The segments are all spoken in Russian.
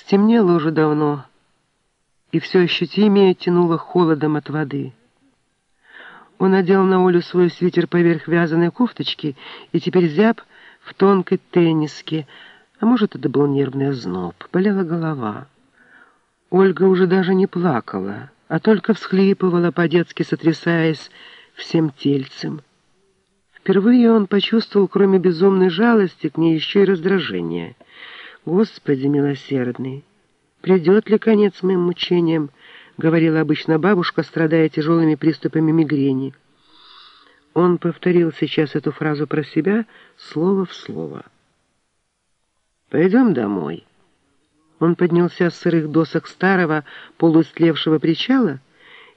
Стемнело уже давно, и все ощутимее тянуло холодом от воды. Он надел на Олю свой свитер поверх вязаной кофточки и теперь зяб в тонкой тенниске, а может, это был нервный озноб, болела голова. Ольга уже даже не плакала, а только всхлипывала, по-детски сотрясаясь всем тельцем. Впервые он почувствовал, кроме безумной жалости, к ней еще и раздражение — Господи милосердный, придет ли конец моим мучениям, говорила обычно бабушка, страдая тяжелыми приступами мигрени. Он повторил сейчас эту фразу про себя слово в слово. «Пойдем домой». Он поднялся с сырых досок старого, полуистлевшего причала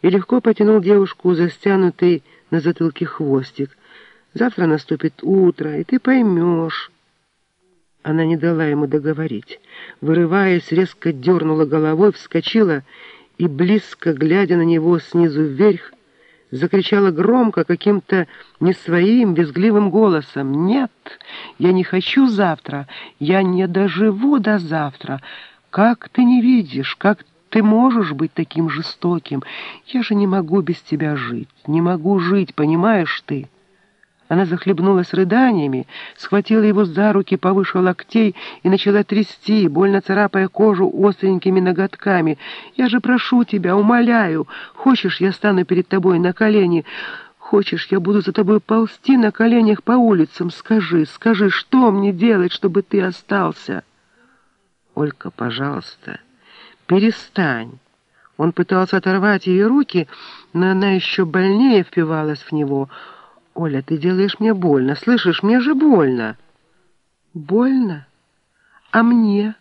и легко потянул девушку за стянутый на затылке хвостик. «Завтра наступит утро, и ты поймешь». Она не дала ему договорить. Вырываясь, резко дернула головой, вскочила и, близко глядя на него снизу вверх, закричала громко каким-то не своим визгливым голосом. «Нет, я не хочу завтра, я не доживу до завтра. Как ты не видишь, как ты можешь быть таким жестоким? Я же не могу без тебя жить, не могу жить, понимаешь ты?» Она захлебнулась рыданиями, схватила его за руки повыше локтей и начала трясти, больно царапая кожу остренькими ноготками. «Я же прошу тебя, умоляю, хочешь, я стану перед тобой на колени? Хочешь, я буду за тобой ползти на коленях по улицам? Скажи, скажи, что мне делать, чтобы ты остался?» «Олька, пожалуйста, перестань». Он пытался оторвать ее руки, но она еще больнее впивалась в него — «Оля, ты делаешь мне больно, слышишь? Мне же больно!» «Больно? А мне?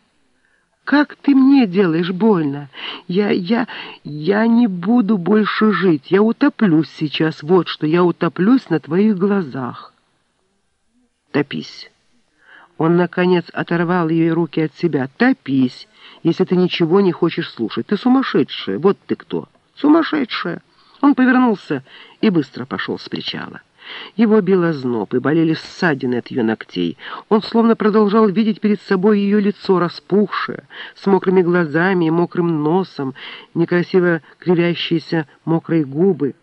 Как ты мне делаешь больно? Я, я, я не буду больше жить. Я утоплюсь сейчас. Вот что, я утоплюсь на твоих глазах». «Топись!» Он, наконец, оторвал ее руки от себя. «Топись, если ты ничего не хочешь слушать. Ты сумасшедшая. Вот ты кто. Сумасшедшая!» Он повернулся и быстро пошел с причала. Его било зноб, и болели ссадины от ее ногтей. Он словно продолжал видеть перед собой ее лицо распухшее, с мокрыми глазами и мокрым носом, некрасиво кривящиеся мокрые губы.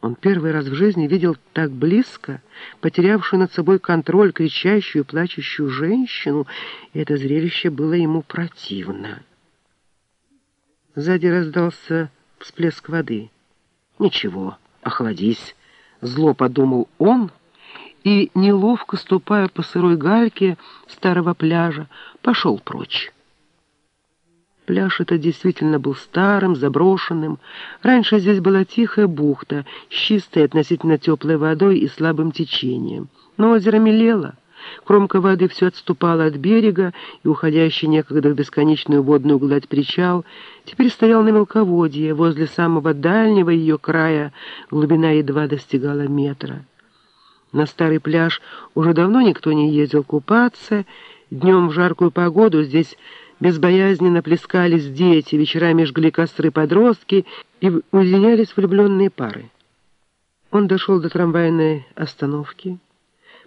Он первый раз в жизни видел так близко потерявшую над собой контроль, кричащую, плачущую женщину, и это зрелище было ему противно. Сзади раздался всплеск воды. «Ничего, охладись». Зло подумал он и, неловко ступая по сырой гальке старого пляжа, пошел прочь. Пляж это действительно был старым, заброшенным. Раньше здесь была тихая бухта с чистой относительно теплой водой и слабым течением. Но озеро мелело. Кромка воды все отступала от берега, и уходящий некогда в бесконечную водную гладь причал теперь стоял на мелководье, возле самого дальнего ее края глубина едва достигала метра. На старый пляж уже давно никто не ездил купаться, днем в жаркую погоду здесь безбоязненно плескались дети, вечерами жгли костры подростки и уединялись влюбленные пары. Он дошел до трамвайной остановки,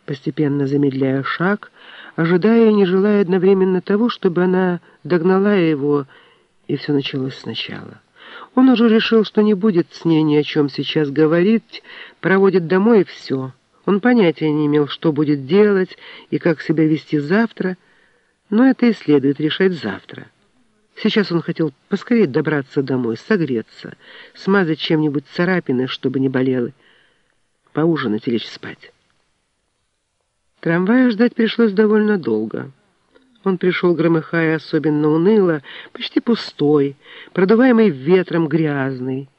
постепенно замедляя шаг, ожидая и не желая одновременно того, чтобы она догнала его, и все началось сначала. Он уже решил, что не будет с ней ни о чем сейчас говорить, проводит домой и все. Он понятия не имел, что будет делать и как себя вести завтра, но это и следует решать завтра. Сейчас он хотел поскорее добраться домой, согреться, смазать чем-нибудь царапины, чтобы не болело, поужинать и лечь спать. Трамвая ждать пришлось довольно долго. Он пришел, громыхая особенно уныло, почти пустой, продуваемый ветром грязный.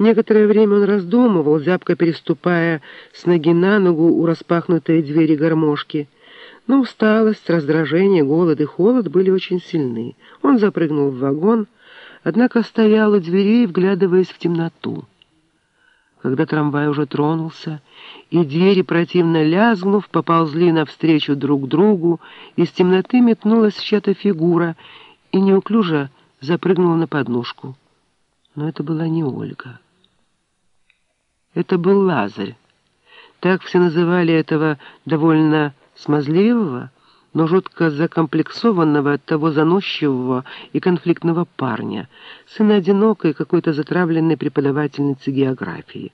Некоторое время он раздумывал, зябко переступая с ноги на ногу у распахнутой двери гармошки. Но усталость, раздражение, голод и холод были очень сильны. Он запрыгнул в вагон, однако стоял у дверей, вглядываясь в темноту. Когда трамвай уже тронулся, и двери, противно лязгнув, поползли навстречу друг другу, из темноты метнулась чья-то фигура и неуклюже запрыгнула на подножку. Но это была не Ольга. Это был Лазарь. Так все называли этого довольно смазливого, но жутко закомплексованного от того заносчивого и конфликтного парня, сына одинокой какой-то затравленной преподавательницы географии.